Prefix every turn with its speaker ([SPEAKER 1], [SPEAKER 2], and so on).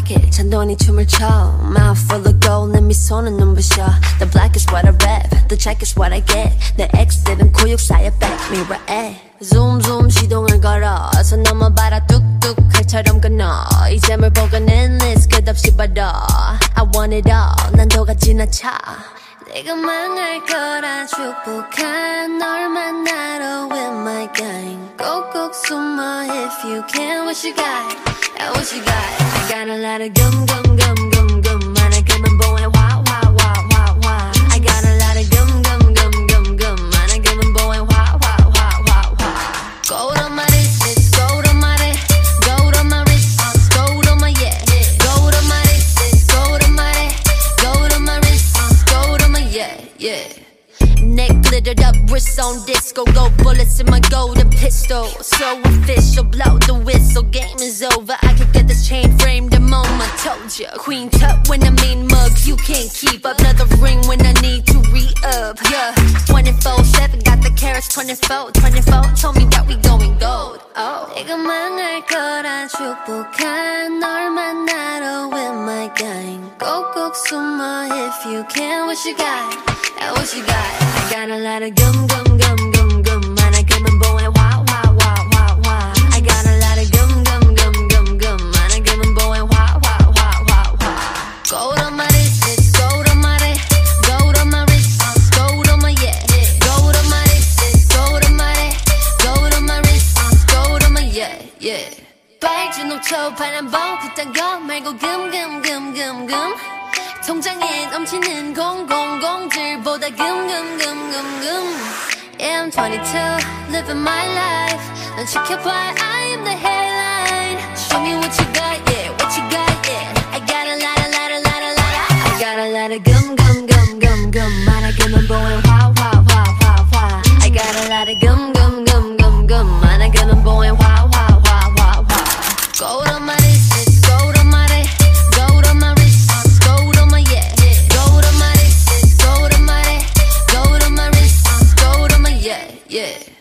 [SPEAKER 1] rock it 잔돈이 춤을 춰 Mouth full of gold 내 미소는 눈부셔 The black is what I rap The check is what I get 내 X들은 고육사의 백미러에 Zoom zoom 시동을 걸어 손 넘어봐라 뚝뚝 칼처럼 끊어 이 잼을 보고는 list 끝없이 받아 I want it all 난 도가 지나쳐 내가 망할 거라 축복한 널 만나러 with my gang 꼭꼭 숨어 if you can what you got yeah, what you got I got a lot of gum gum gum gum gum and I give my boy wah wah wah wah wah. I got a lot of gum gum gum gum gum and I give my boy wah wah wah wah wah. Gold on my wrist, gold on my wrist, gold on my wrist, gold on my yeah. Gold on my wrist, gold on my wrist, gold on my wrist, gold on my yeah yeah. Neck glittered up, wrists on disco, gold bullets in my golden pistol. So official, blow the whistle, game is over. I can get this chain free you. Queen tut when I'm in mugs, you can't keep up. Another ring when I need to re up. Yeah, 24 7, got the karats 24. 24 told me that we going gold. Oh, 내가 망할 거라 축복한 널 만나러 with my gang. 꼭꼭 숨어 if you can. What you got? What you got? I got a lot of gum gum. Yeah 빨주 녹초 파란 봄 그딴 거 말고 금금금금금 통장에 넘치는 공공공들보다 금금금금금 Yeah, I'm 22, living my life 난 지켜봐, I am the headline Show me what you got, yeah, what you got, yeah I got a lot, a lot, a lot, a lot I got a lot of gum, gum, gum, gum, gum 하나금은 보에 화, 화, 화, 화, 화 I got a lot Gold on my wrist, gold on my wrist, gold on my wrist, gold on my. Gold on my wrist, gold on my wrist, gold on my wrist, yeah, yeah.